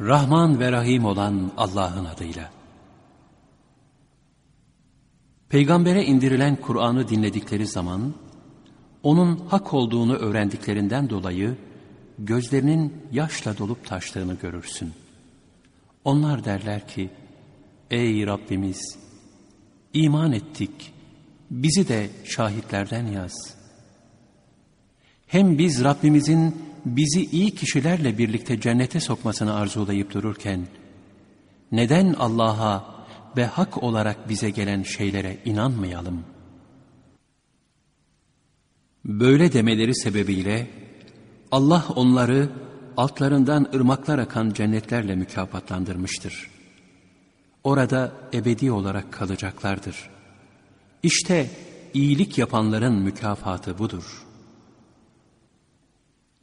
Rahman ve Rahim olan Allah'ın adıyla. Peygambere indirilen Kur'an'ı dinledikleri zaman, onun hak olduğunu öğrendiklerinden dolayı gözlerinin yaşla dolup taştığını görürsün. Onlar derler ki, Ey Rabbimiz! iman ettik, bizi de şahitlerden yaz. Hem biz Rabbimizin bizi iyi kişilerle birlikte cennete sokmasını arzulayıp dururken, neden Allah'a ve hak olarak bize gelen şeylere inanmayalım? Böyle demeleri sebebiyle Allah onları altlarından ırmaklar akan cennetlerle mükafatlandırmıştır. Orada ebedi olarak kalacaklardır. İşte iyilik yapanların mükafatı budur.''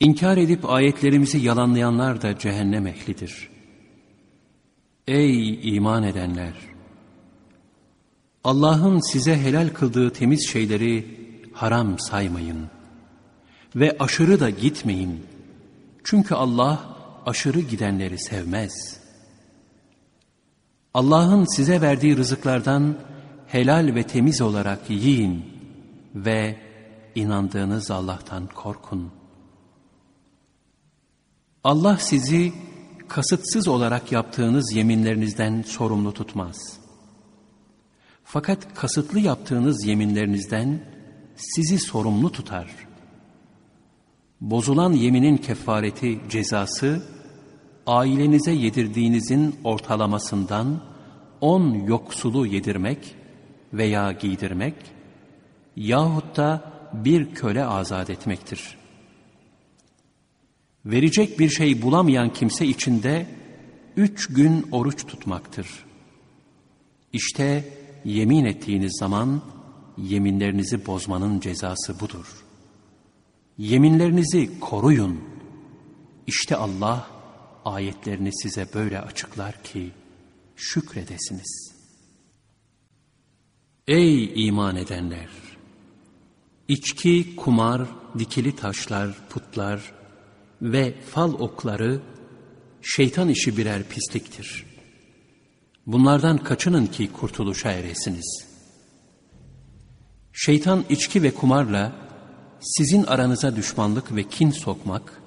İnkar edip ayetlerimizi yalanlayanlar da cehennem ehlidir. Ey iman edenler! Allah'ın size helal kıldığı temiz şeyleri haram saymayın. Ve aşırı da gitmeyin. Çünkü Allah aşırı gidenleri sevmez. Allah'ın size verdiği rızıklardan helal ve temiz olarak yiyin ve inandığınız Allah'tan korkun.'' Allah sizi kasıtsız olarak yaptığınız yeminlerinizden sorumlu tutmaz. Fakat kasıtlı yaptığınız yeminlerinizden sizi sorumlu tutar. Bozulan yeminin kefareti cezası, ailenize yedirdiğinizin ortalamasından on yoksulu yedirmek veya giydirmek yahut da bir köle azat etmektir.'' Verecek bir şey bulamayan kimse içinde üç gün oruç tutmaktır. İşte yemin ettiğiniz zaman yeminlerinizi bozmanın cezası budur. Yeminlerinizi koruyun. İşte Allah ayetlerini size böyle açıklar ki şükredesiniz. Ey iman edenler! İçki, kumar, dikili taşlar, putlar, ve fal okları şeytan işi birer pisliktir. Bunlardan kaçının ki kurtuluşa eresiniz. Şeytan içki ve kumarla sizin aranıza düşmanlık ve kin sokmak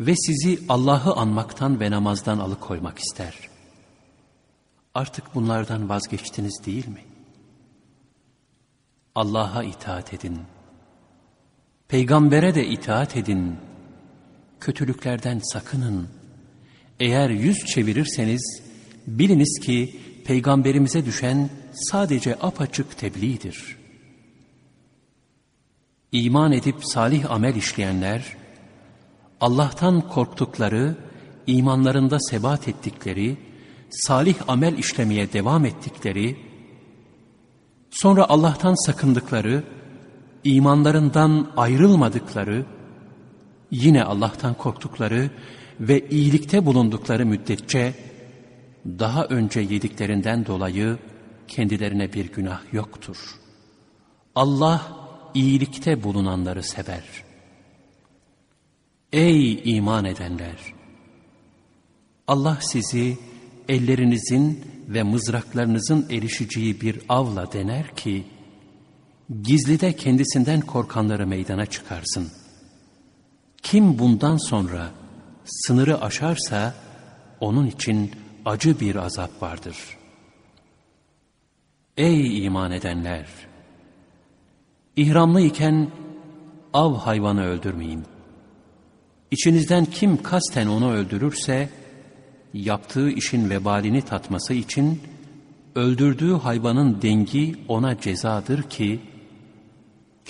ve sizi Allah'ı anmaktan ve namazdan alıkoymak ister. Artık bunlardan vazgeçtiniz değil mi? Allah'a itaat edin. Peygambere de itaat edin kötülüklerden sakının. Eğer yüz çevirirseniz biliniz ki peygamberimize düşen sadece apaçık tebliğdir. İman edip salih amel işleyenler, Allah'tan korktukları, imanlarında sebat ettikleri, salih amel işlemeye devam ettikleri, sonra Allah'tan sakındıkları, imanlarından ayrılmadıkları, yine Allah'tan korktukları ve iyilikte bulundukları müddetçe daha önce yediklerinden dolayı kendilerine bir günah yoktur. Allah iyilikte bulunanları sever. Ey iman edenler! Allah sizi ellerinizin ve mızraklarınızın erişeceği bir avla dener ki, gizlide kendisinden korkanları meydana çıkarsın.'' Kim bundan sonra sınırı aşarsa onun için acı bir azap vardır. Ey iman edenler! İhramlı iken av hayvanı öldürmeyin. İçinizden kim kasten onu öldürürse, yaptığı işin vebalini tatması için, öldürdüğü hayvanın dengi ona cezadır ki,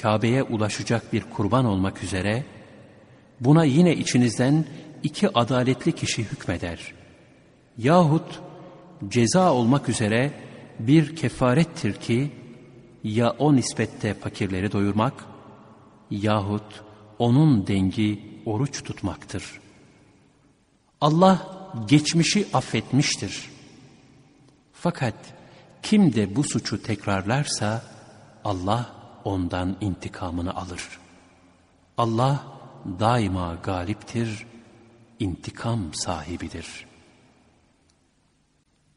Kabe'ye ulaşacak bir kurban olmak üzere, Buna yine içinizden iki adaletli kişi hükmeder. Yahut ceza olmak üzere bir kefarettir ki ya o nispette fakirleri doyurmak yahut onun dengi oruç tutmaktır. Allah geçmişi affetmiştir. Fakat kim de bu suçu tekrarlarsa Allah ondan intikamını alır. Allah daima galiptir, intikam sahibidir.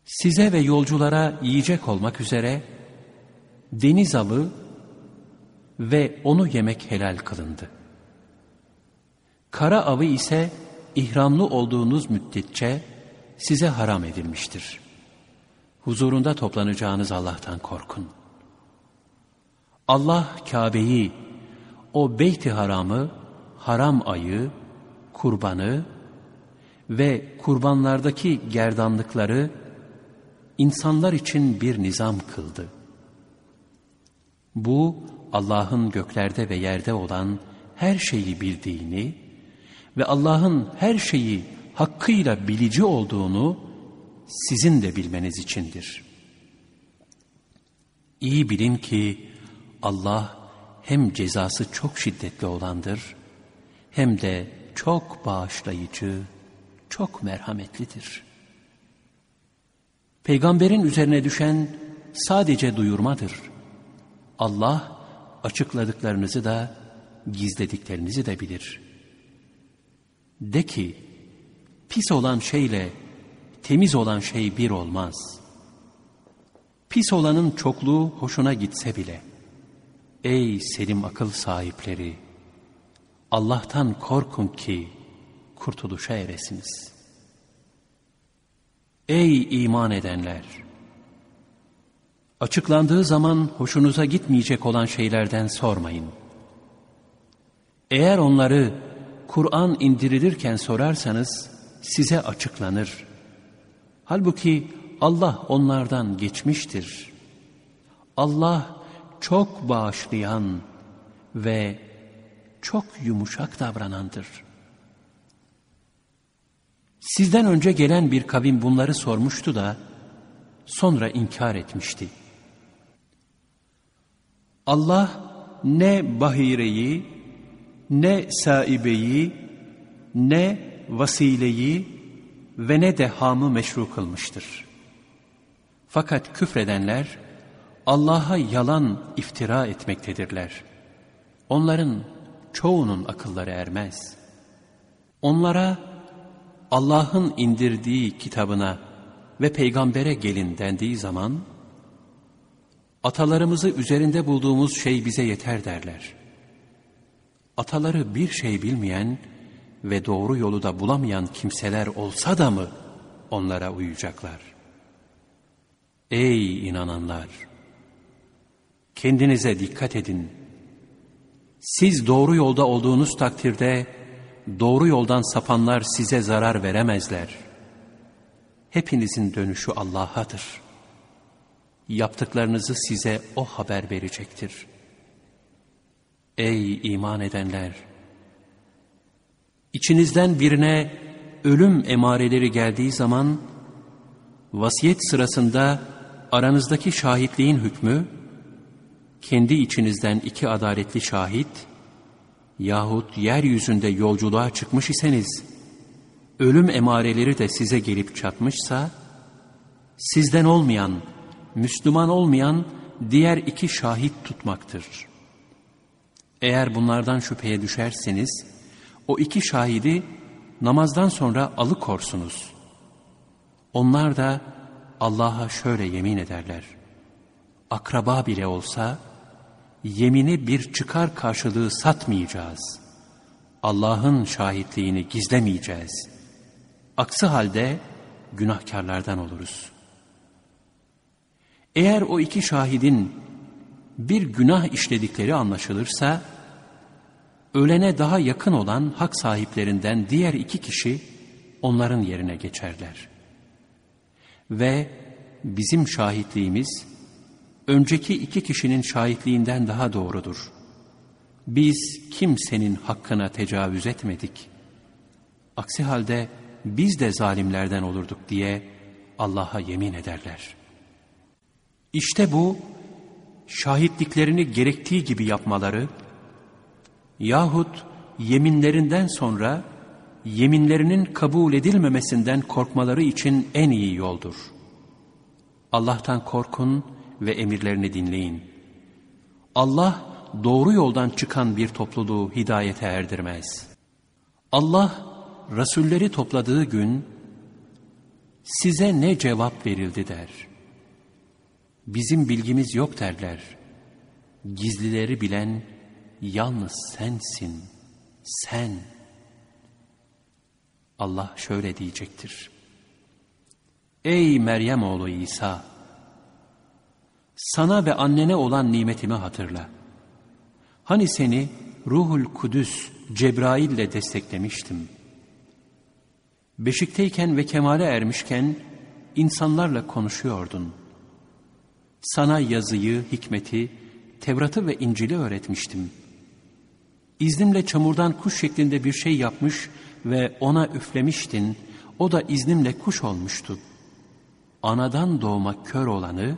Size ve yolculara yiyecek olmak üzere deniz avı ve onu yemek helal kılındı. Kara avı ise ihramlı olduğunuz müddetçe size haram edilmiştir. Huzurunda toplanacağınız Allah'tan korkun. Allah Kabe'yi, o beyt Haram'ı, haram ayı, kurbanı ve kurbanlardaki gerdanlıkları insanlar için bir nizam kıldı. Bu Allah'ın göklerde ve yerde olan her şeyi bildiğini ve Allah'ın her şeyi hakkıyla bilici olduğunu sizin de bilmeniz içindir. İyi bilin ki Allah hem cezası çok şiddetli olandır hem de çok bağışlayıcı, çok merhametlidir. Peygamberin üzerine düşen sadece duyurmadır. Allah açıkladıklarınızı da gizlediklerinizi de bilir. De ki, pis olan şeyle temiz olan şey bir olmaz. Pis olanın çokluğu hoşuna gitse bile, ey selim akıl sahipleri, Allah'tan korkun ki kurtuluşa eresiniz. Ey iman edenler! Açıklandığı zaman hoşunuza gitmeyecek olan şeylerden sormayın. Eğer onları Kur'an indirilirken sorarsanız size açıklanır. Halbuki Allah onlardan geçmiştir. Allah çok bağışlayan ve çok yumuşak davranandır. Sizden önce gelen bir kavim bunları sormuştu da sonra inkar etmişti. Allah ne bahireyi, ne saibeyi, ne vasileyi ve ne de hamı meşru kılmıştır. Fakat küfredenler Allah'a yalan iftira etmektedirler. Onların çoğunun akılları ermez. Onlara Allah'ın indirdiği kitabına ve peygambere gelin dendiği zaman, atalarımızı üzerinde bulduğumuz şey bize yeter derler. Ataları bir şey bilmeyen ve doğru yolu da bulamayan kimseler olsa da mı onlara uyacaklar? Ey inananlar! Kendinize dikkat edin. Siz doğru yolda olduğunuz takdirde doğru yoldan sapanlar size zarar veremezler. Hepinizin dönüşü Allah'adır. Yaptıklarınızı size O haber verecektir. Ey iman edenler! İçinizden birine ölüm emareleri geldiği zaman, vasiyet sırasında aranızdaki şahitliğin hükmü, kendi içinizden iki adaletli şahit yahut yeryüzünde yolculuğa çıkmış iseniz, ölüm emareleri de size gelip çatmışsa, sizden olmayan, Müslüman olmayan diğer iki şahit tutmaktır. Eğer bunlardan şüpheye düşerseniz, o iki şahidi namazdan sonra alıkorsunuz. Onlar da Allah'a şöyle yemin ederler. Akraba bile olsa, yemini bir çıkar karşılığı satmayacağız. Allah'ın şahitliğini gizlemeyeceğiz. Aksi halde günahkarlardan oluruz. Eğer o iki şahidin bir günah işledikleri anlaşılırsa, ölene daha yakın olan hak sahiplerinden diğer iki kişi onların yerine geçerler. Ve bizim şahitliğimiz, önceki iki kişinin şahitliğinden daha doğrudur. Biz kimsenin hakkına tecavüz etmedik. Aksi halde biz de zalimlerden olurduk diye Allah'a yemin ederler. İşte bu, şahitliklerini gerektiği gibi yapmaları yahut yeminlerinden sonra yeminlerinin kabul edilmemesinden korkmaları için en iyi yoldur. Allah'tan korkun ve emirlerini dinleyin. Allah doğru yoldan çıkan bir topluluğu hidayete erdirmez. Allah Rasulleri topladığı gün size ne cevap verildi der. Bizim bilgimiz yok derler. Gizlileri bilen yalnız sensin, sen. Allah şöyle diyecektir. Ey Meryem oğlu İsa! Sana ve annene olan nimetimi hatırla. Hani seni Ruhul Kudüs Cebrail ile desteklemiştim. Beşikteyken ve kemale ermişken insanlarla konuşuyordun. Sana yazıyı, hikmeti, Tevrat'ı ve İncil'i öğretmiştim. İznimle çamurdan kuş şeklinde bir şey yapmış ve ona üflemiştin. O da iznimle kuş olmuştu. Anadan doğma kör olanı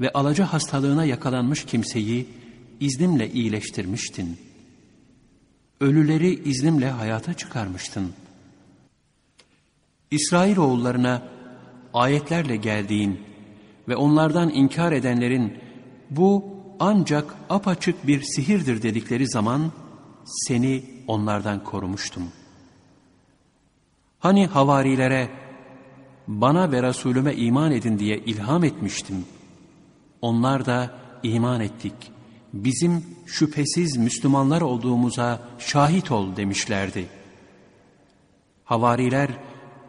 ve alaca hastalığına yakalanmış kimseyi iznimle iyileştirmiştin. Ölüleri iznimle hayata çıkarmıştın. İsrail oğullarına ayetlerle geldiğin ve onlardan inkar edenlerin bu ancak apaçık bir sihirdir dedikleri zaman seni onlardan korumuştum. Hani havarilere bana ve Resulüme iman edin diye ilham etmiştim. Onlar da iman ettik. Bizim şüphesiz Müslümanlar olduğumuza şahit ol demişlerdi. Havariler,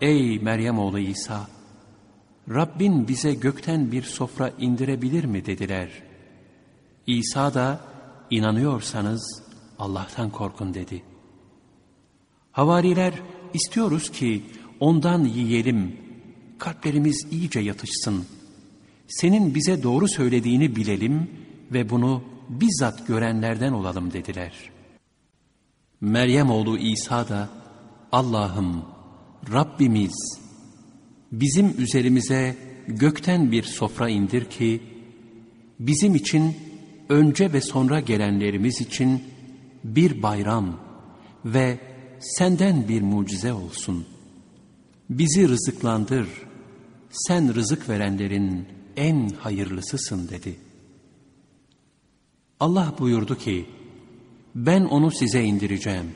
ey Meryem oğlu İsa, Rabbin bize gökten bir sofra indirebilir mi dediler. İsa da inanıyorsanız Allah'tan korkun dedi. Havariler istiyoruz ki ondan yiyelim, kalplerimiz iyice yatışsın. Senin bize doğru söylediğini bilelim ve bunu bizzat görenlerden olalım dediler. Meryem oğlu İsa da Allah'ım Rabbimiz bizim üzerimize gökten bir sofra indir ki bizim için önce ve sonra gelenlerimiz için bir bayram ve senden bir mucize olsun. Bizi rızıklandır, sen rızık verenlerin en hayırlısısın dedi. Allah buyurdu ki, ben onu size indireceğim.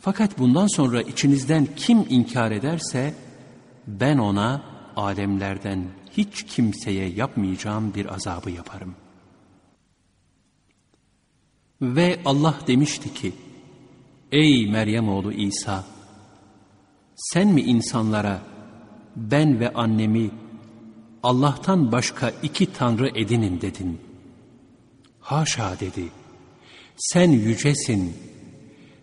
Fakat bundan sonra içinizden kim inkar ederse, ben ona alemlerden hiç kimseye yapmayacağım bir azabı yaparım. Ve Allah demişti ki, Ey Meryem oğlu İsa, sen mi insanlara ben ve annemi Allah'tan başka iki tanrı edinin dedin. Haşa dedi. Sen yücesin.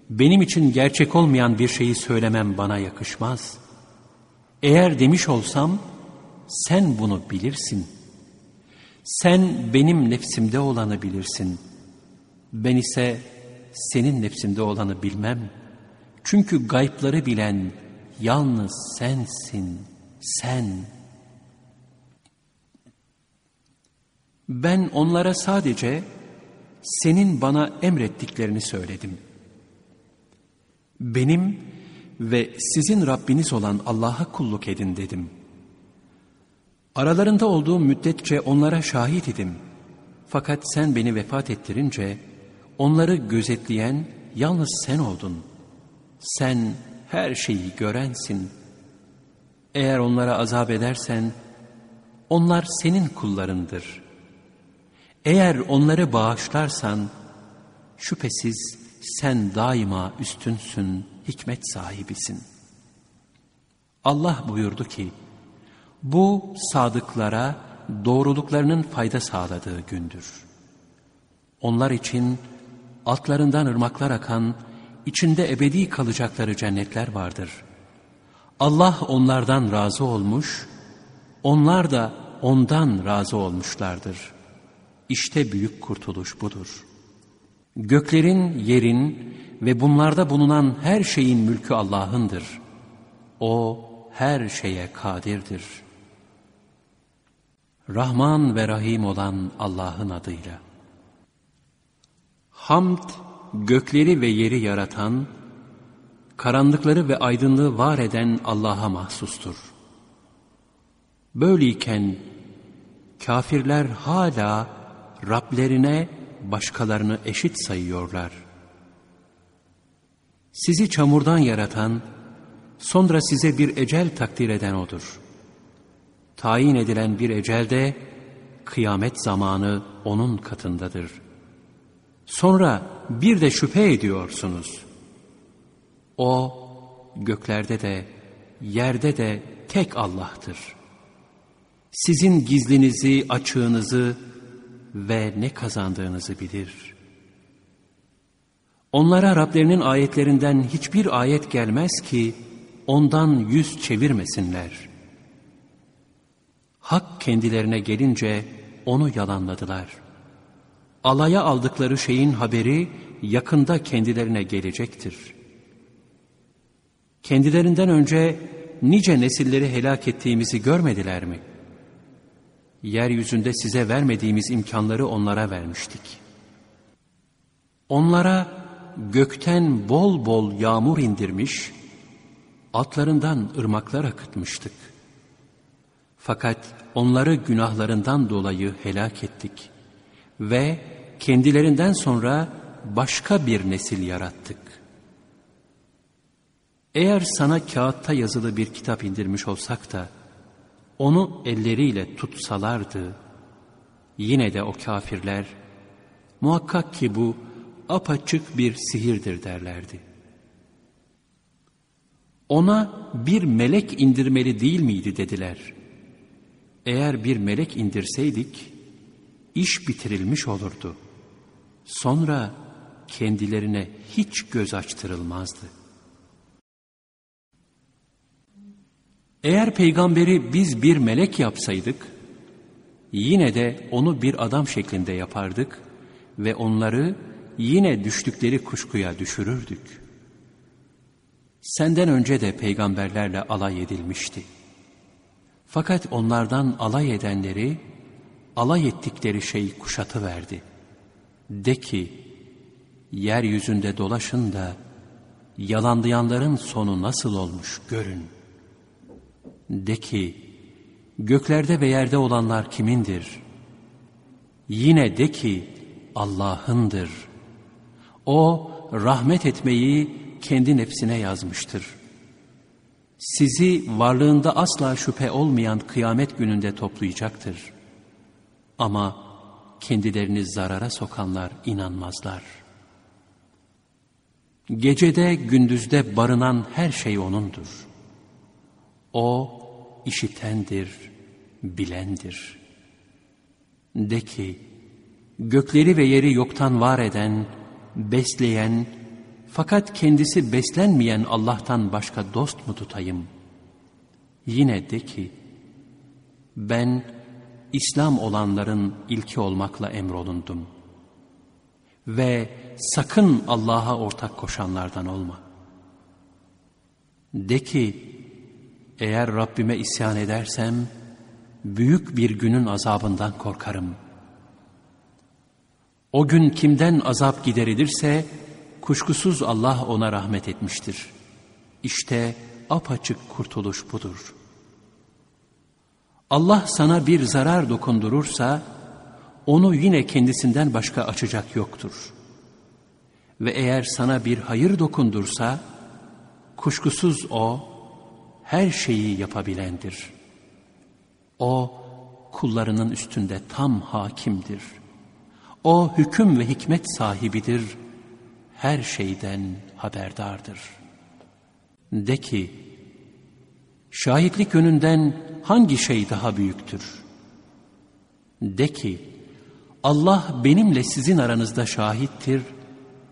Benim için gerçek olmayan bir şeyi söylemem bana yakışmaz. Eğer demiş olsam sen bunu bilirsin. Sen benim nefsimde olanı bilirsin. Ben ise senin nefsinde olanı bilmem. Çünkü gaypları bilen yalnız sensin, sen. Ben onlara sadece senin bana emrettiklerini söyledim. Benim ve sizin Rabbiniz olan Allah'a kulluk edin dedim. Aralarında olduğum müddetçe onlara şahit idim. Fakat sen beni vefat ettirince onları gözetleyen yalnız sen oldun. Sen her şeyi görensin. Eğer onlara azap edersen onlar senin kullarındır. Eğer onları bağışlarsan şüphesiz sen daima üstünsün, hikmet sahibisin. Allah buyurdu ki, bu sadıklara doğruluklarının fayda sağladığı gündür. Onlar için altlarından ırmaklar akan, içinde ebedi kalacakları cennetler vardır. Allah onlardan razı olmuş, onlar da ondan razı olmuşlardır. İşte büyük kurtuluş budur. Göklerin, yerin ve bunlarda bulunan her şeyin mülkü Allah'ındır. O her şeye kadirdir. Rahman ve Rahim olan Allah'ın adıyla. Hamd, gökleri ve yeri yaratan, karanlıkları ve aydınlığı var eden Allah'a mahsustur. Böyleyken kafirler hala Rablerine başkalarını eşit sayıyorlar. Sizi çamurdan yaratan, sonra size bir ecel takdir eden O'dur. Tayin edilen bir ecel de, kıyamet zamanı O'nun katındadır. Sonra bir de şüphe ediyorsunuz. O, göklerde de, yerde de tek Allah'tır. Sizin gizlinizi, açığınızı ve ne kazandığınızı bilir.'' Onlara Rablerinin ayetlerinden hiçbir ayet gelmez ki ondan yüz çevirmesinler. Hak kendilerine gelince onu yalanladılar. Alaya aldıkları şeyin haberi yakında kendilerine gelecektir. Kendilerinden önce nice nesilleri helak ettiğimizi görmediler mi? Yeryüzünde size vermediğimiz imkanları onlara vermiştik. Onlara gökten bol bol yağmur indirmiş, atlarından ırmaklar akıtmıştık. Fakat onları günahlarından dolayı helak ettik ve kendilerinden sonra başka bir nesil yarattık. Eğer sana kağıtta yazılı bir kitap indirmiş olsak da, onu elleriyle tutsalardı, yine de o kafirler, muhakkak ki bu apaçık bir sihirdir derlerdi. Ona bir melek indirmeli değil miydi dediler. Eğer bir melek indirseydik, iş bitirilmiş olurdu. Sonra kendilerine hiç göz açtırılmazdı. Eğer peygamberi biz bir melek yapsaydık, yine de onu bir adam şeklinde yapardık ve onları yine düştükleri kuşkuya düşürürdük. Senden önce de peygamberlerle alay edilmişti. Fakat onlardan alay edenleri, alay ettikleri şey kuşatı verdi. De ki, yeryüzünde dolaşın da, yalanlayanların sonu nasıl olmuş görün. De ki, göklerde ve yerde olanlar kimindir? Yine de ki, Allah'ındır.'' O rahmet etmeyi kendi nefsine yazmıştır. Sizi varlığında asla şüphe olmayan kıyamet gününde toplayacaktır. Ama kendilerini zarara sokanlar inanmazlar. Gecede gündüzde barınan her şey O'nundur. O işitendir, bilendir. De ki, gökleri ve yeri yoktan var eden, besleyen fakat kendisi beslenmeyen Allah'tan başka dost mu tutayım? Yine de ki, ben İslam olanların ilki olmakla emrolundum. Ve sakın Allah'a ortak koşanlardan olma. De ki, eğer Rabbime isyan edersem, büyük bir günün azabından korkarım.'' O gün kimden azap giderilirse kuşkusuz Allah ona rahmet etmiştir. İşte apaçık kurtuluş budur. Allah sana bir zarar dokundurursa onu yine kendisinden başka açacak yoktur. Ve eğer sana bir hayır dokundursa kuşkusuz o her şeyi yapabilendir. O kullarının üstünde tam hakimdir.'' O hüküm ve hikmet sahibidir, her şeyden haberdardır. De ki, şahitlik yönünden hangi şey daha büyüktür? De ki, Allah benimle sizin aranızda şahittir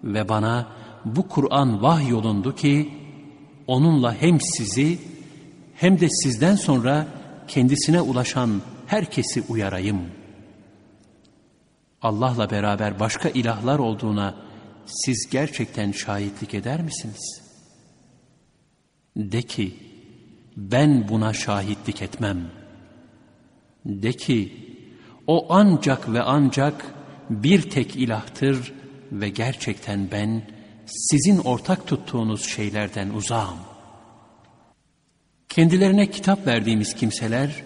ve bana bu Kur'an vahyolundu ki, onunla hem sizi hem de sizden sonra kendisine ulaşan herkesi uyarayım.'' Allah'la beraber başka ilahlar olduğuna siz gerçekten şahitlik eder misiniz? De ki, ben buna şahitlik etmem. De ki, o ancak ve ancak bir tek ilahtır ve gerçekten ben sizin ortak tuttuğunuz şeylerden uzağım. Kendilerine kitap verdiğimiz kimseler,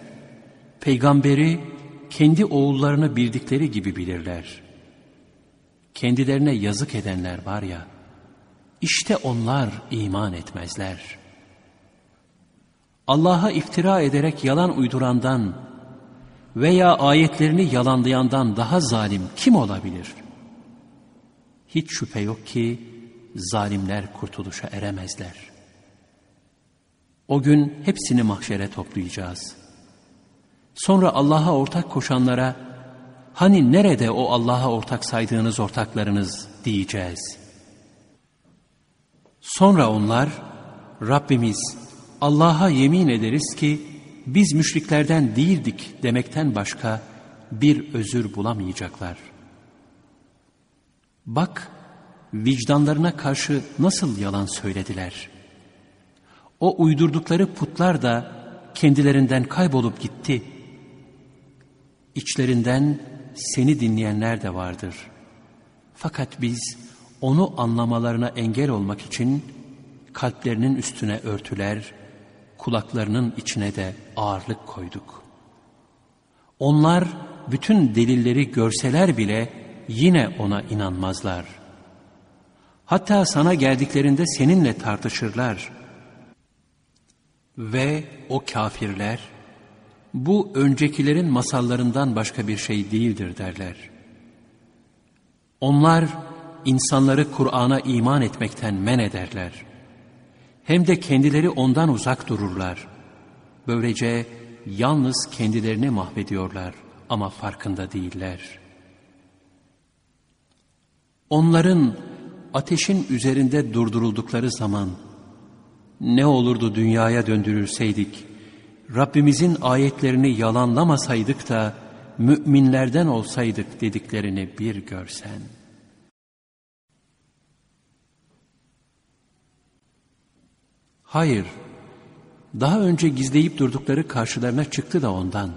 peygamberi kendi oğullarını bildikleri gibi bilirler. Kendilerine yazık edenler var ya, İşte onlar iman etmezler. Allah'a iftira ederek yalan uydurandan veya ayetlerini yalanlayandan daha zalim kim olabilir? Hiç şüphe yok ki zalimler kurtuluşa eremezler. O gün hepsini mahşere toplayacağız. Sonra Allah'a ortak koşanlara hani nerede o Allah'a ortak saydığınız ortaklarınız diyeceğiz. Sonra onlar Rabbimiz Allah'a yemin ederiz ki biz müşriklerden değildik demekten başka bir özür bulamayacaklar. Bak vicdanlarına karşı nasıl yalan söylediler. O uydurdukları putlar da kendilerinden kaybolup gitti. İçlerinden seni dinleyenler de vardır. Fakat biz onu anlamalarına engel olmak için kalplerinin üstüne örtüler, kulaklarının içine de ağırlık koyduk. Onlar bütün delilleri görseler bile yine ona inanmazlar. Hatta sana geldiklerinde seninle tartışırlar. Ve o kafirler, bu öncekilerin masallarından başka bir şey değildir derler. Onlar insanları Kur'an'a iman etmekten men ederler.'' hem de kendileri ondan uzak dururlar. Böylece yalnız kendilerini mahvediyorlar ama farkında değiller. Onların ateşin üzerinde durduruldukları zaman ne olurdu dünyaya döndürülseydik, Rabbimizin ayetlerini yalanlamasaydık da müminlerden olsaydık dediklerini bir görsen.'' Hayır, daha önce gizleyip durdukları karşılarına çıktı da ondan.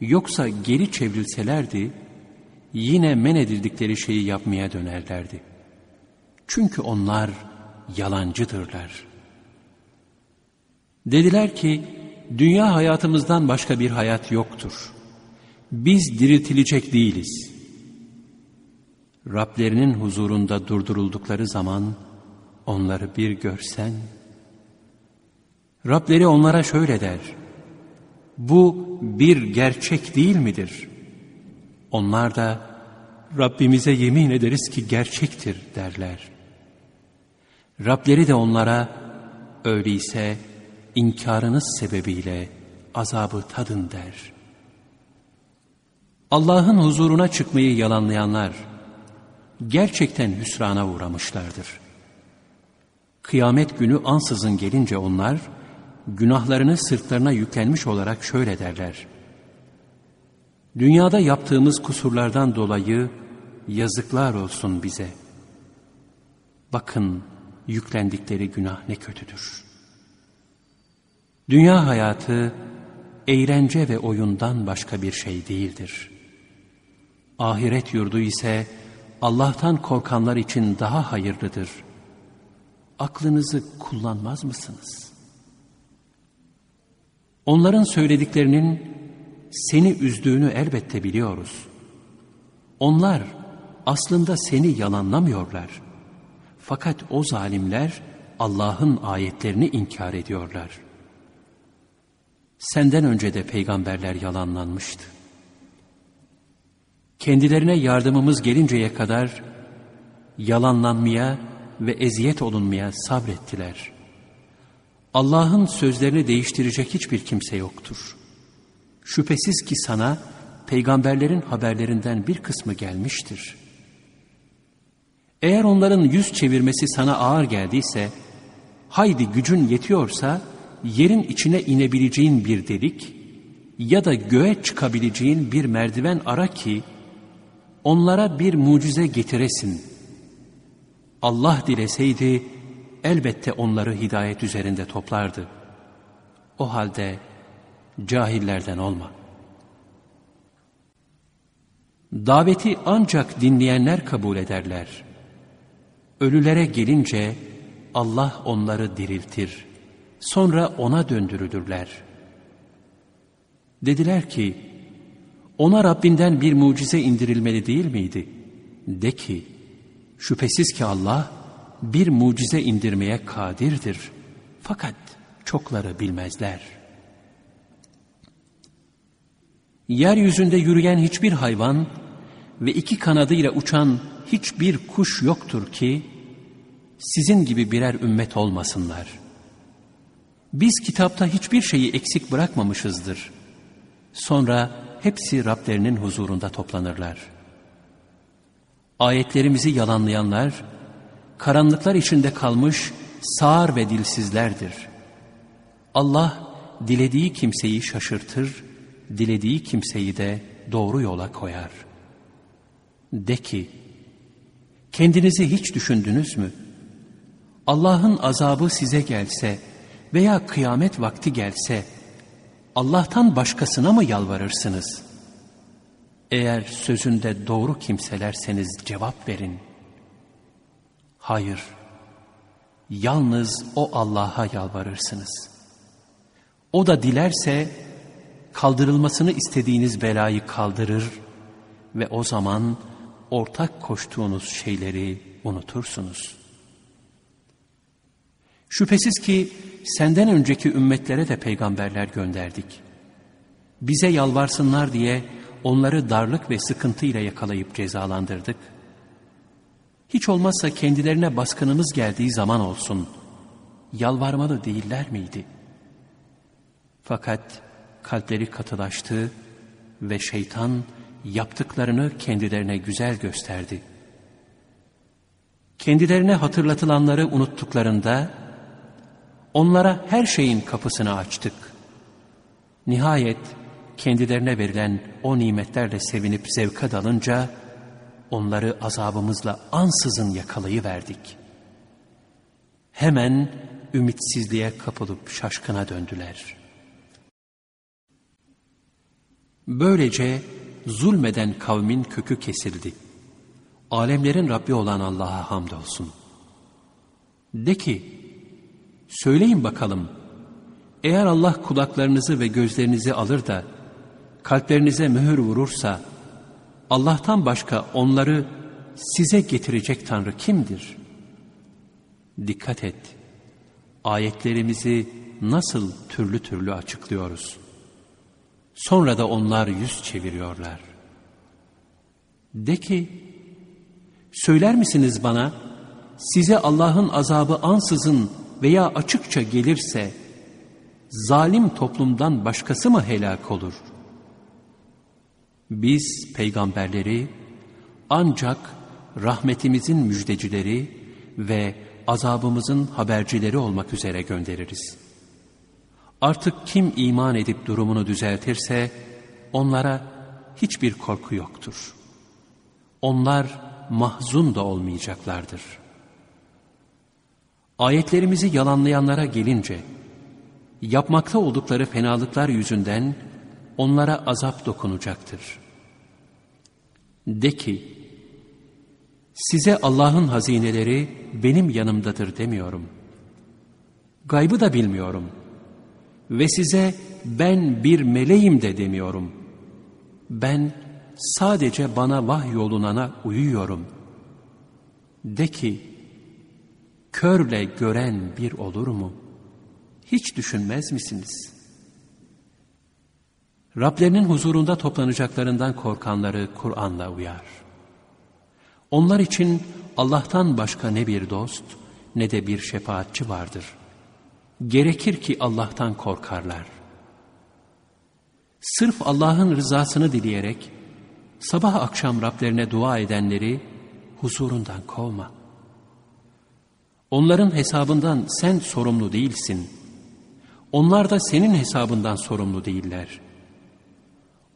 Yoksa geri çevrilselerdi, yine men edildikleri şeyi yapmaya dönerlerdi. Çünkü onlar yalancıdırlar. Dediler ki, dünya hayatımızdan başka bir hayat yoktur. Biz diriltilecek değiliz. Rablerinin huzurunda durduruldukları zaman, onları bir görsen, Rableri onlara şöyle der. Bu bir gerçek değil midir? Onlar da Rabbimize yemin ederiz ki gerçektir derler. Rableri de onlara öyleyse inkarınız sebebiyle azabı tadın der. Allah'ın huzuruna çıkmayı yalanlayanlar gerçekten hüsrana uğramışlardır. Kıyamet günü ansızın gelince onlar günahlarını sırtlarına yüklenmiş olarak şöyle derler. Dünyada yaptığımız kusurlardan dolayı yazıklar olsun bize. Bakın yüklendikleri günah ne kötüdür. Dünya hayatı eğlence ve oyundan başka bir şey değildir. Ahiret yurdu ise Allah'tan korkanlar için daha hayırlıdır. Aklınızı kullanmaz mısınız?'' Onların söylediklerinin seni üzdüğünü elbette biliyoruz. Onlar aslında seni yalanlamıyorlar. Fakat o zalimler Allah'ın ayetlerini inkar ediyorlar. Senden önce de peygamberler yalanlanmıştı. Kendilerine yardımımız gelinceye kadar yalanlanmaya ve eziyet olunmaya sabrettiler.'' Allah'ın sözlerini değiştirecek hiçbir kimse yoktur. Şüphesiz ki sana peygamberlerin haberlerinden bir kısmı gelmiştir. Eğer onların yüz çevirmesi sana ağır geldiyse, haydi gücün yetiyorsa yerin içine inebileceğin bir delik ya da göğe çıkabileceğin bir merdiven ara ki onlara bir mucize getiresin. Allah dileseydi elbette onları hidayet üzerinde toplardı. O halde cahillerden olma. Daveti ancak dinleyenler kabul ederler. Ölülere gelince Allah onları diriltir. Sonra ona döndürülürler. Dediler ki, ona Rabbinden bir mucize indirilmeli değil miydi? De ki, şüphesiz ki Allah, bir mucize indirmeye kadirdir. Fakat çokları bilmezler. Yeryüzünde yürüyen hiçbir hayvan ve iki kanadıyla uçan hiçbir kuş yoktur ki, sizin gibi birer ümmet olmasınlar. Biz kitapta hiçbir şeyi eksik bırakmamışızdır. Sonra hepsi Rablerinin huzurunda toplanırlar. Ayetlerimizi yalanlayanlar, karanlıklar içinde kalmış sağır ve dilsizlerdir. Allah dilediği kimseyi şaşırtır, dilediği kimseyi de doğru yola koyar. De ki, kendinizi hiç düşündünüz mü? Allah'ın azabı size gelse veya kıyamet vakti gelse, Allah'tan başkasına mı yalvarırsınız? Eğer sözünde doğru kimselerseniz cevap verin. Hayır, yalnız o Allah'a yalvarırsınız. O da dilerse kaldırılmasını istediğiniz belayı kaldırır ve o zaman ortak koştuğunuz şeyleri unutursunuz. Şüphesiz ki senden önceki ümmetlere de peygamberler gönderdik. Bize yalvarsınlar diye onları darlık ve sıkıntıyla yakalayıp cezalandırdık. Hiç olmazsa kendilerine baskınımız geldiği zaman olsun, yalvarmalı değiller miydi? Fakat kalpleri katılaştı ve şeytan yaptıklarını kendilerine güzel gösterdi. Kendilerine hatırlatılanları unuttuklarında, onlara her şeyin kapısını açtık. Nihayet kendilerine verilen o nimetlerle sevinip zevka dalınca, onları azabımızla ansızın yakalayıverdik. Hemen ümitsizliğe kapılıp şaşkına döndüler. Böylece zulmeden kavmin kökü kesildi. Alemlerin Rabbi olan Allah'a hamdolsun. De ki, söyleyin bakalım, eğer Allah kulaklarınızı ve gözlerinizi alır da, kalplerinize mühür vurursa, Allah'tan başka onları size getirecek Tanrı kimdir? Dikkat et, ayetlerimizi nasıl türlü türlü açıklıyoruz. Sonra da onlar yüz çeviriyorlar. De ki, söyler misiniz bana, size Allah'ın azabı ansızın veya açıkça gelirse, zalim toplumdan başkası mı helak olur? Biz peygamberleri ancak rahmetimizin müjdecileri ve azabımızın habercileri olmak üzere göndeririz. Artık kim iman edip durumunu düzeltirse onlara hiçbir korku yoktur. Onlar mahzun da olmayacaklardır. Ayetlerimizi yalanlayanlara gelince, yapmakta oldukları fenalıklar yüzünden onlara azap dokunacaktır. De ki, size Allah'ın hazineleri benim yanımdadır demiyorum. Gaybı da bilmiyorum. Ve size ben bir meleğim de demiyorum. Ben sadece bana vahyolunana uyuyorum. De ki, körle gören bir olur mu? Hiç düşünmez misiniz? Rablerinin huzurunda toplanacaklarından korkanları Kur'an'la uyar. Onlar için Allah'tan başka ne bir dost ne de bir şefaatçi vardır. Gerekir ki Allah'tan korkarlar. Sırf Allah'ın rızasını dileyerek sabah akşam Rablerine dua edenleri huzurundan kovma. Onların hesabından sen sorumlu değilsin. Onlar da senin hesabından sorumlu değiller.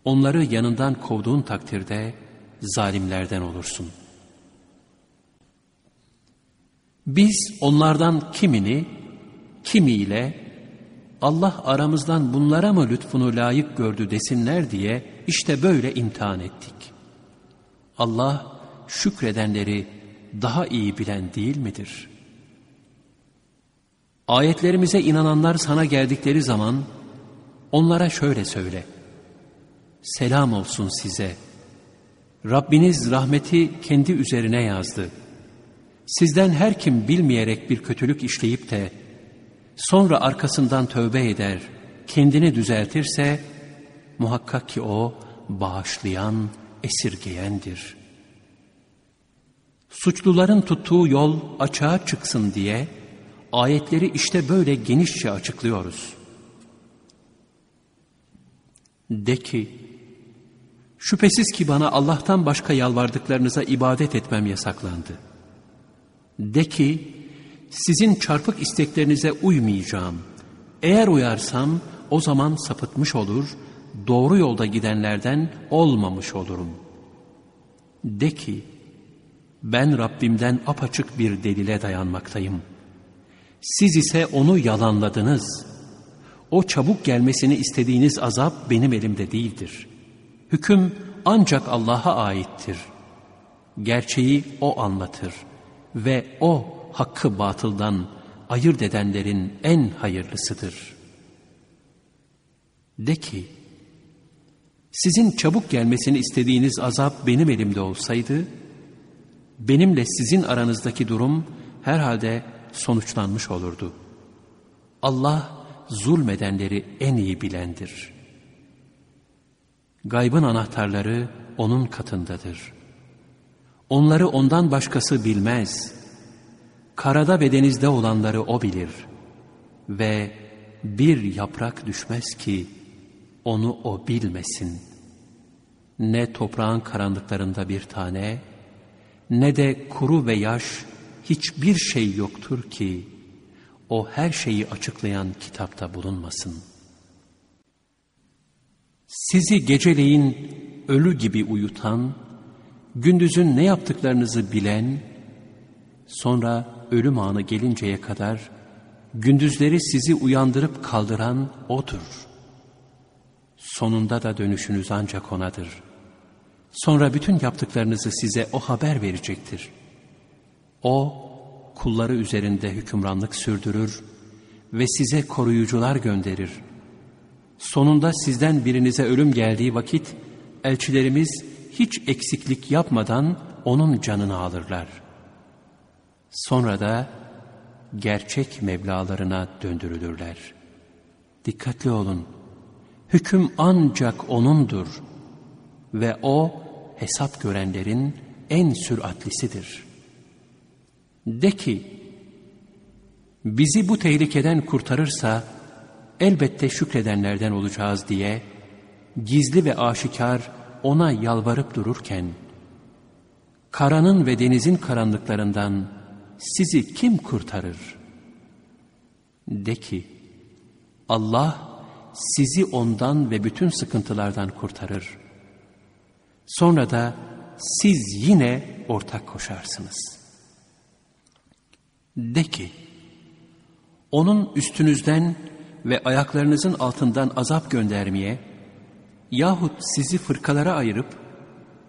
Onları yanından kovduğun takdirde zalimlerden olursun. Biz onlardan kimini, kimiyle Allah aramızdan bunlara mı lütfunu layık gördü desinler diye işte böyle imtihan ettik. Allah şükredenleri daha iyi bilen değil midir? Ayetlerimize inananlar sana geldikleri zaman onlara şöyle söyle. Selam olsun size. Rabbiniz rahmeti kendi üzerine yazdı. Sizden her kim bilmeyerek bir kötülük işleyip de sonra arkasından tövbe eder, kendini düzeltirse muhakkak ki o bağışlayan, esirgeyendir. Suçluların tuttuğu yol açığa çıksın diye ayetleri işte böyle genişçe açıklıyoruz. De ki, şüphesiz ki bana Allah'tan başka yalvardıklarınıza ibadet etmem yasaklandı. De ki, sizin çarpık isteklerinize uymayacağım. Eğer uyarsam o zaman sapıtmış olur, doğru yolda gidenlerden olmamış olurum. De ki, ben Rabbimden apaçık bir delile dayanmaktayım. Siz ise onu yalanladınız. O çabuk gelmesini istediğiniz azap benim elimde değildir. Hüküm ancak Allah'a aittir. Gerçeği O anlatır ve O hakkı batıldan ayırt edenlerin en hayırlısıdır. De ki, sizin çabuk gelmesini istediğiniz azap benim elimde olsaydı, benimle sizin aranızdaki durum herhalde sonuçlanmış olurdu. Allah zulmedenleri en iyi bilendir. Gaybın anahtarları O'nun katındadır. Onları O'ndan başkası bilmez. Karada ve denizde olanları O bilir. Ve bir yaprak düşmez ki onu O bilmesin. Ne toprağın karanlıklarında bir tane, ne de kuru ve yaş hiçbir şey yoktur ki o her şeyi açıklayan kitapta bulunmasın. Sizi geceleyin ölü gibi uyutan, gündüzün ne yaptıklarınızı bilen, sonra ölüm anı gelinceye kadar gündüzleri sizi uyandırıp kaldıran O'dur. Sonunda da dönüşünüz ancak O'nadır.'' Sonra bütün yaptıklarınızı size o haber verecektir. O, kulları üzerinde hükümranlık sürdürür ve size koruyucular gönderir. Sonunda sizden birinize ölüm geldiği vakit, elçilerimiz hiç eksiklik yapmadan onun canını alırlar. Sonra da gerçek meblalarına döndürülürler. Dikkatli olun, hüküm ancak O'nundur ve O, hesap görenlerin en süratlisidir. De ki, bizi bu tehlikeden kurtarırsa elbette şükredenlerden olacağız diye gizli ve aşikar ona yalvarıp dururken, karanın ve denizin karanlıklarından sizi kim kurtarır? De ki, Allah sizi ondan ve bütün sıkıntılardan kurtarır.'' Sonra da siz yine ortak koşarsınız. De ki, onun üstünüzden ve ayaklarınızın altından azap göndermeye yahut sizi fırkalara ayırıp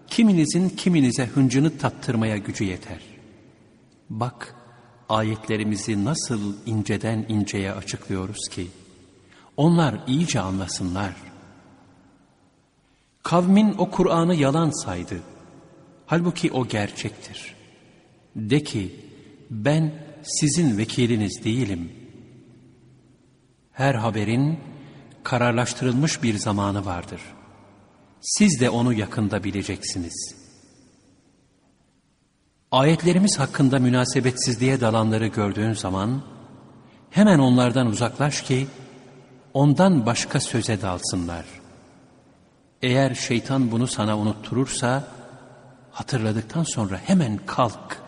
kiminizin kiminize hıncını tattırmaya gücü yeter. Bak ayetlerimizi nasıl inceden inceye açıklıyoruz ki onlar iyice anlasınlar. Kavmin o Kur'an'ı yalan saydı. Halbuki o gerçektir. De ki, ben sizin vekiliniz değilim. Her haberin kararlaştırılmış bir zamanı vardır. Siz de onu yakında bileceksiniz. Ayetlerimiz hakkında münasebetsizliğe dalanları gördüğün zaman, hemen onlardan uzaklaş ki, ondan başka söze dalsınlar. Eğer şeytan bunu sana unutturursa, hatırladıktan sonra hemen kalk.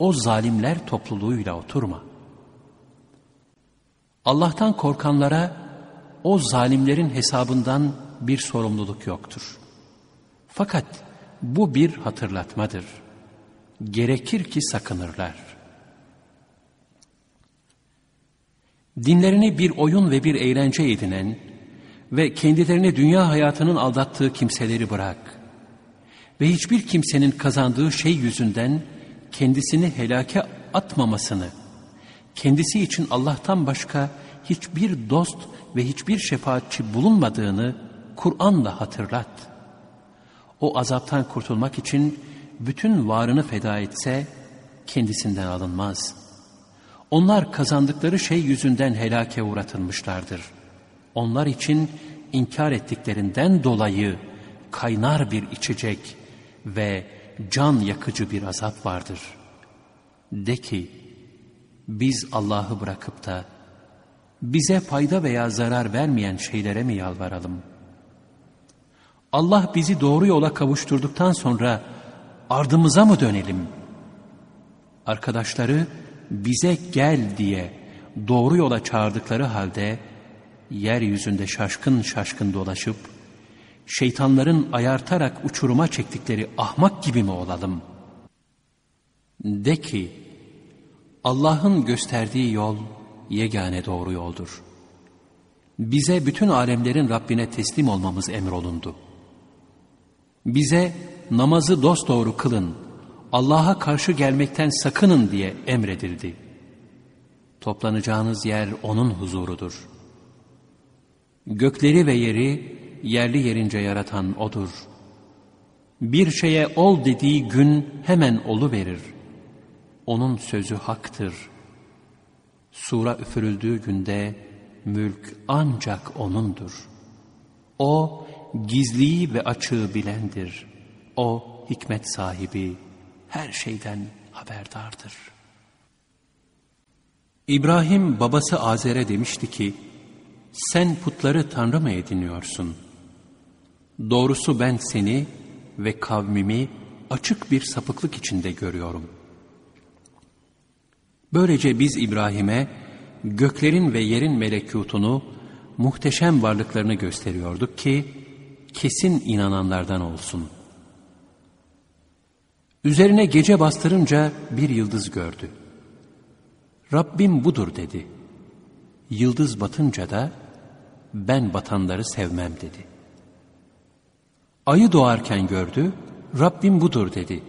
O zalimler topluluğuyla oturma. Allah'tan korkanlara o zalimlerin hesabından bir sorumluluk yoktur. Fakat bu bir hatırlatmadır. Gerekir ki sakınırlar. Dinlerini bir oyun ve bir eğlence edinen, ve kendilerini dünya hayatının aldattığı kimseleri bırak. Ve hiçbir kimsenin kazandığı şey yüzünden kendisini helake atmamasını, kendisi için Allah'tan başka hiçbir dost ve hiçbir şefaatçi bulunmadığını Kur'an'la hatırlat. O azaptan kurtulmak için bütün varını feda etse, kendisinden alınmaz. Onlar kazandıkları şey yüzünden helake uğratılmışlardır. Onlar için inkar ettiklerinden dolayı kaynar bir içecek ve can yakıcı bir azap vardır. De ki, biz Allah'ı bırakıp da bize fayda veya zarar vermeyen şeylere mi yalvaralım? Allah bizi doğru yola kavuşturduktan sonra ardımıza mı dönelim? Arkadaşları bize gel diye doğru yola çağırdıkları halde yeryüzünde şaşkın şaşkın dolaşıp şeytanların ayartarak uçuruma çektikleri ahmak gibi mi olalım? De ki Allah'ın gösterdiği yol yegane doğru yoldur. Bize bütün alemlerin Rabbine teslim olmamız emrolundu. Bize namazı dosdoğru kılın, Allah'a karşı gelmekten sakının diye emredildi. Toplanacağınız yer O'nun huzurudur. Gökleri ve yeri yerli yerince yaratan O'dur. Bir şeye ol dediği gün hemen olu verir. Onun sözü haktır. Sura üfürüldüğü günde mülk ancak O'nundur. O gizliyi ve açığı bilendir. O hikmet sahibi, her şeyden haberdardır. İbrahim babası Azer'e demişti ki, sen putları tanrı mı ediniyorsun? Doğrusu ben seni ve kavmimi açık bir sapıklık içinde görüyorum. Böylece biz İbrahim'e göklerin ve yerin melekutunu, muhteşem varlıklarını gösteriyorduk ki, kesin inananlardan olsun. Üzerine gece bastırınca bir yıldız gördü. Rabbim budur dedi. Yıldız batınca da ben batanları sevmem dedi. Ayı doğarken gördü, Rabbim budur dedi.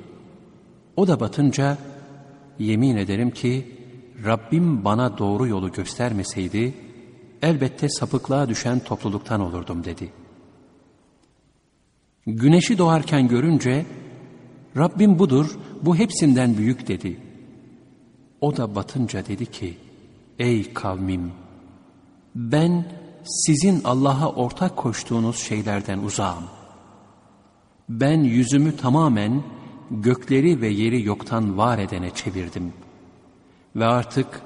O da batınca yemin ederim ki Rabbim bana doğru yolu göstermeseydi elbette sapıklığa düşen topluluktan olurdum dedi.'' Güneşi doğarken görünce Rabbim budur, bu hepsinden büyük dedi. O da batınca dedi ki, ey kavmim, ben sizin Allah'a ortak koştuğunuz şeylerden uzağım. Ben yüzümü tamamen gökleri ve yeri yoktan var edene çevirdim. Ve artık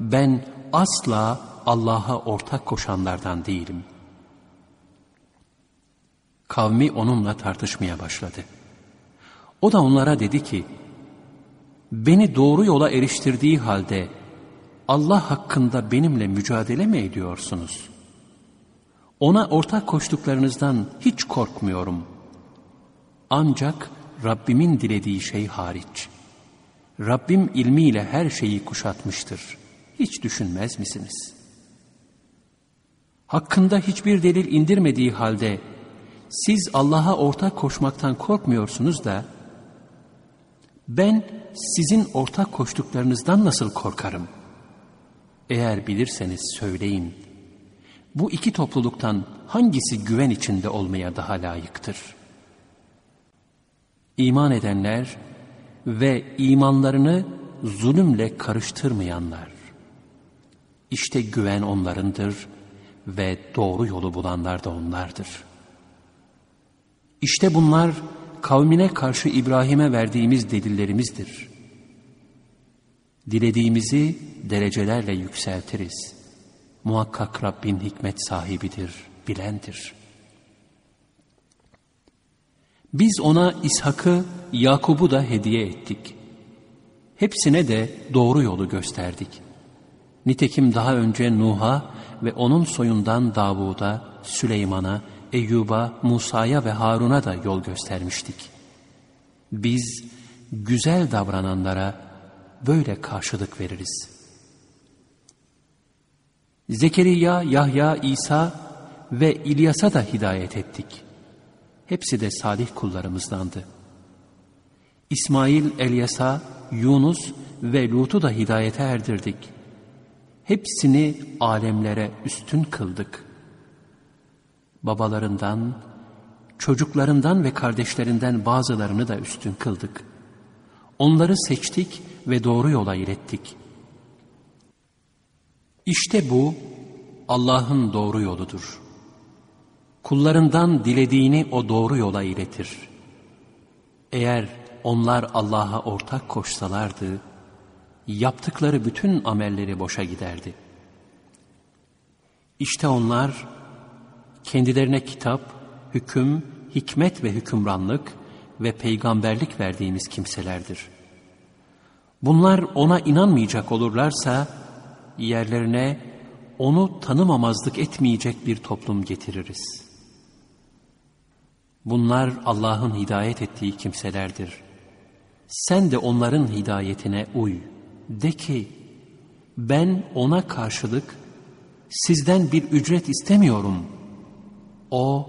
ben asla Allah'a ortak koşanlardan değilim.'' Kavmi onunla tartışmaya başladı. O da onlara dedi ki, beni doğru yola eriştirdiği halde Allah hakkında benimle mücadele mi ediyorsunuz? Ona ortak koştuklarınızdan hiç korkmuyorum. Ancak Rabbimin dilediği şey hariç. Rabbim ilmiyle her şeyi kuşatmıştır. Hiç düşünmez misiniz? Hakkında hiçbir delil indirmediği halde siz Allah'a ortak koşmaktan korkmuyorsunuz da ben sizin ortak koştuklarınızdan nasıl korkarım? Eğer bilirseniz söyleyin. Bu iki topluluktan hangisi güven içinde olmaya daha layıktır? İman edenler ve imanlarını zulümle karıştırmayanlar. İşte güven onlarındır ve doğru yolu bulanlar da onlardır.'' İşte bunlar kavmine karşı İbrahim'e verdiğimiz delillerimizdir. Dilediğimizi derecelerle yükseltiriz. Muhakkak Rabbin hikmet sahibidir, bilendir. Biz ona İshak'ı, Yakub'u da hediye ettik. Hepsine de doğru yolu gösterdik. Nitekim daha önce Nuh'a ve onun soyundan Davud'a, Süleyman'a, Eyyub'a, Musa'ya ve Harun'a da yol göstermiştik. Biz güzel davrananlara böyle karşılık veririz. Zekeriya, Yahya, İsa ve İlyas'a da hidayet ettik. Hepsi de salih kullarımızdandı. İsmail, Elyas'a, Yunus ve Lut'u da hidayete erdirdik. Hepsini alemlere üstün kıldık.'' babalarından, çocuklarından ve kardeşlerinden bazılarını da üstün kıldık. onları seçtik ve doğru yola ilettik. İşte bu Allah'ın doğru yoludur. Kullarından dilediğini o doğru yola iletir. Eğer onlar Allah'a ortak koşsalardı, yaptıkları bütün amelleri boşa giderdi. İşte onlar kendilerine kitap, hüküm, hikmet ve hükümranlık ve peygamberlik verdiğimiz kimselerdir. Bunlar ona inanmayacak olurlarsa yerlerine onu tanımamazlık etmeyecek bir toplum getiririz. Bunlar Allah'ın hidayet ettiği kimselerdir. Sen de onların hidayetine uy. De ki, ben ona karşılık sizden bir ücret istemiyorum. O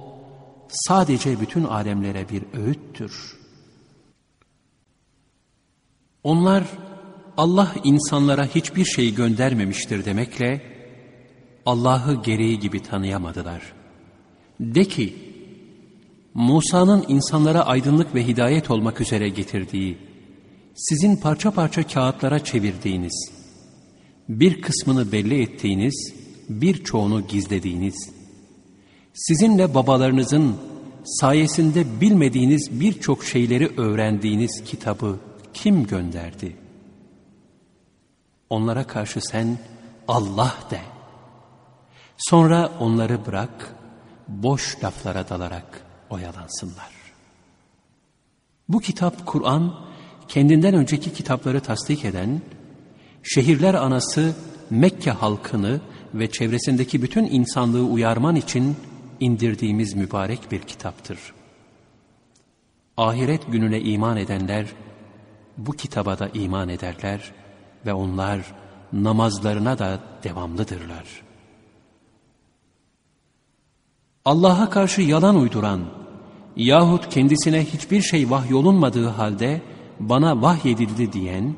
sadece bütün alemlere bir öğüttür. Onlar Allah insanlara hiçbir şey göndermemiştir demekle Allah'ı gereği gibi tanıyamadılar. De ki, Musa'nın insanlara aydınlık ve hidayet olmak üzere getirdiği, sizin parça parça kağıtlara çevirdiğiniz, bir kısmını belli ettiğiniz, birçoğunu gizlediğiniz, sizinle babalarınızın sayesinde bilmediğiniz birçok şeyleri öğrendiğiniz kitabı kim gönderdi? Onlara karşı sen Allah de. Sonra onları bırak, boş laflara dalarak oyalansınlar. Bu kitap Kur'an, kendinden önceki kitapları tasdik eden, şehirler anası Mekke halkını ve çevresindeki bütün insanlığı uyarman için indirdiğimiz mübarek bir kitaptır. Ahiret gününe iman edenler, bu kitaba da iman ederler ve onlar namazlarına da devamlıdırlar. Allah'a karşı yalan uyduran yahut kendisine hiçbir şey vahyolunmadığı halde bana vahyedildi diyen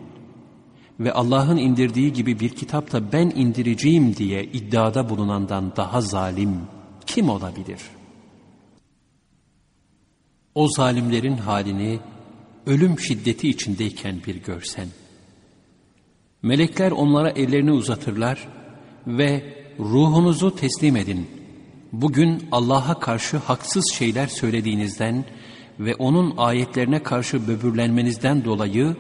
ve Allah'ın indirdiği gibi bir kitapta ben indireceğim diye iddiada bulunandan daha zalim kim olabilir? O zalimlerin halini ölüm şiddeti içindeyken bir görsen. Melekler onlara ellerini uzatırlar ve ruhunuzu teslim edin. Bugün Allah'a karşı haksız şeyler söylediğinizden ve O'nun ayetlerine karşı böbürlenmenizden dolayı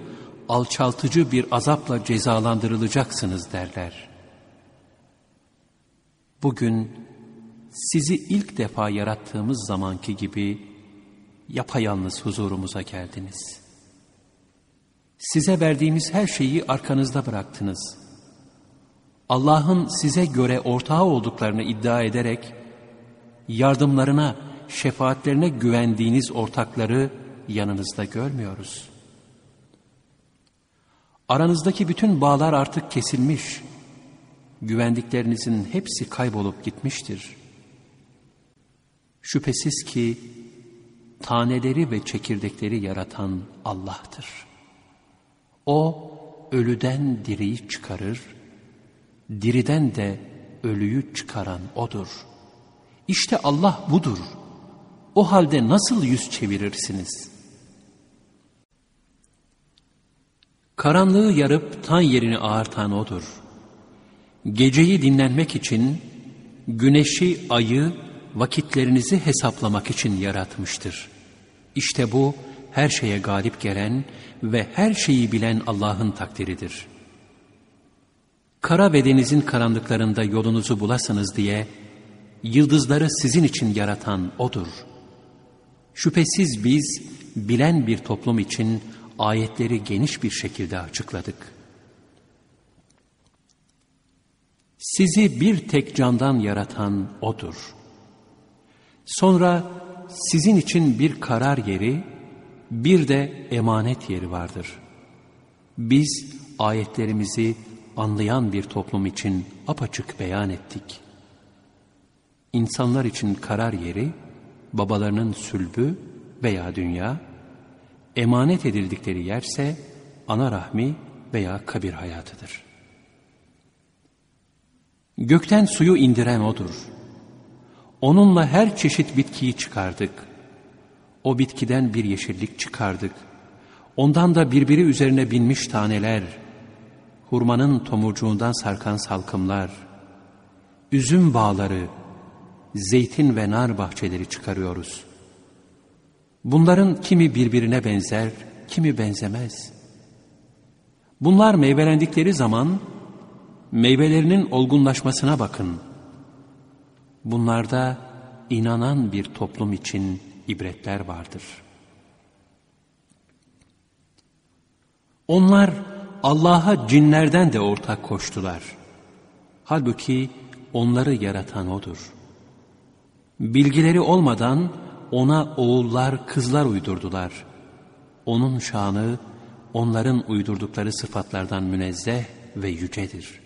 alçaltıcı bir azapla cezalandırılacaksınız derler. Bugün sizi ilk defa yarattığımız zamanki gibi yapayalnız huzurumuza geldiniz. Size verdiğimiz her şeyi arkanızda bıraktınız. Allah'ın size göre ortağı olduklarını iddia ederek yardımlarına, şefaatlerine güvendiğiniz ortakları yanınızda görmüyoruz. Aranızdaki bütün bağlar artık kesilmiş, güvendiklerinizin hepsi kaybolup gitmiştir.'' Şüphesiz ki taneleri ve çekirdekleri yaratan Allah'tır. O ölüden diriyi çıkarır, diriden de ölüyü çıkaran O'dur. İşte Allah budur. O halde nasıl yüz çevirirsiniz? Karanlığı yarıp tan yerini ağartan O'dur. Geceyi dinlenmek için güneşi, ayı vakitlerinizi hesaplamak için yaratmıştır. İşte bu her şeye galip gelen ve her şeyi bilen Allah'ın takdiridir. Kara ve denizin karanlıklarında yolunuzu bulasınız diye yıldızları sizin için yaratan O'dur. Şüphesiz biz bilen bir toplum için ayetleri geniş bir şekilde açıkladık. Sizi bir tek candan yaratan O'dur. Sonra sizin için bir karar yeri, bir de emanet yeri vardır. Biz ayetlerimizi anlayan bir toplum için apaçık beyan ettik. İnsanlar için karar yeri, babalarının sülbü veya dünya, emanet edildikleri yerse ana rahmi veya kabir hayatıdır. Gökten suyu indiren O'dur. Onunla her çeşit bitkiyi çıkardık. O bitkiden bir yeşillik çıkardık. Ondan da birbiri üzerine binmiş taneler, hurmanın tomurcuğundan sarkan salkımlar, üzüm bağları, zeytin ve nar bahçeleri çıkarıyoruz. Bunların kimi birbirine benzer, kimi benzemez. Bunlar meyvelendikleri zaman meyvelerinin olgunlaşmasına bakın. Bunlarda inanan bir toplum için ibretler vardır. Onlar Allah'a cinlerden de ortak koştular. Halbuki onları yaratan O'dur. Bilgileri olmadan ona oğullar, kızlar uydurdular. Onun şanı onların uydurdukları sıfatlardan münezzeh ve yücedir.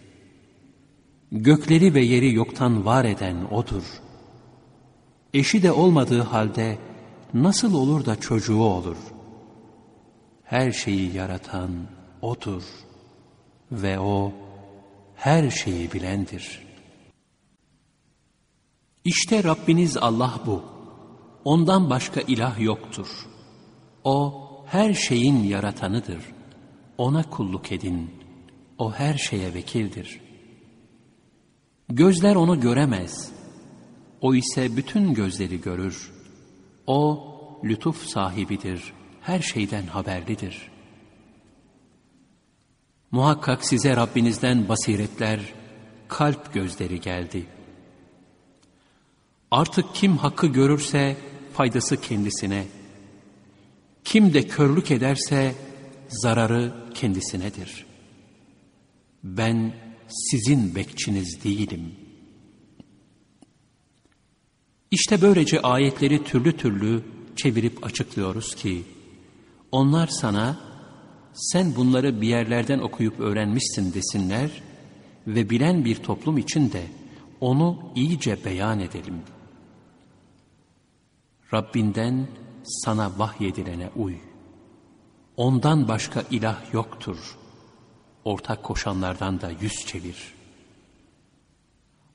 Gökleri ve yeri yoktan var eden O'dur. Eşi de olmadığı halde nasıl olur da çocuğu olur? Her şeyi yaratan O'dur ve O her şeyi bilendir. İşte Rabbiniz Allah bu. Ondan başka ilah yoktur. O her şeyin yaratanıdır. Ona kulluk edin. O her şeye vekildir. Gözler onu göremez. O ise bütün gözleri görür. O lütuf sahibidir. Her şeyden haberlidir. Muhakkak size Rabbinizden basiretler, kalp gözleri geldi. Artık kim hakkı görürse faydası kendisine, kim de körlük ederse zararı kendisinedir. Ben sizin bekçiniz değilim. İşte böylece ayetleri türlü türlü çevirip açıklıyoruz ki, onlar sana, sen bunları bir yerlerden okuyup öğrenmişsin desinler ve bilen bir toplum için de onu iyice beyan edelim. Rabbinden sana vahyedilene uy. Ondan başka ilah yoktur. Ortak koşanlardan da yüz çevir.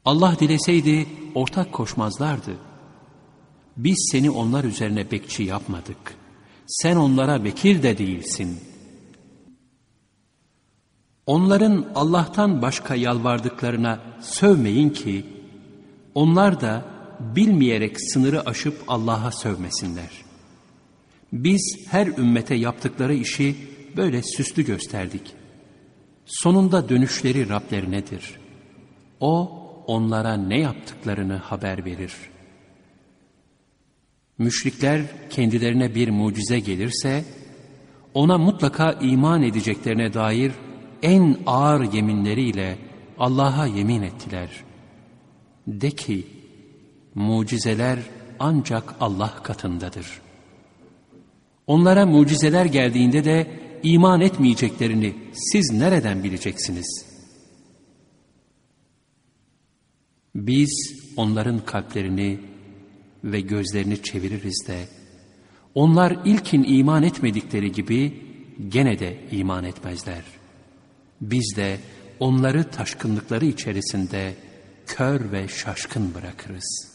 Allah dileseydi ortak koşmazlardı. Biz seni onlar üzerine bekçi yapmadık. Sen onlara vekil de değilsin. Onların Allah'tan başka yalvardıklarına sövmeyin ki, onlar da bilmeyerek sınırı aşıp Allah'a sövmesinler. Biz her ümmete yaptıkları işi böyle süslü gösterdik. Sonunda dönüşleri Rablerinedir. O onlara ne yaptıklarını haber verir. Müşrikler kendilerine bir mucize gelirse, ona mutlaka iman edeceklerine dair en ağır yeminleriyle Allah'a yemin ettiler. De ki, mucizeler ancak Allah katındadır. Onlara mucizeler geldiğinde de iman etmeyeceklerini siz nereden bileceksiniz? Biz onların kalplerini ve gözlerini çeviririz de, onlar ilkin iman etmedikleri gibi gene de iman etmezler. Biz de onları taşkınlıkları içerisinde kör ve şaşkın bırakırız.''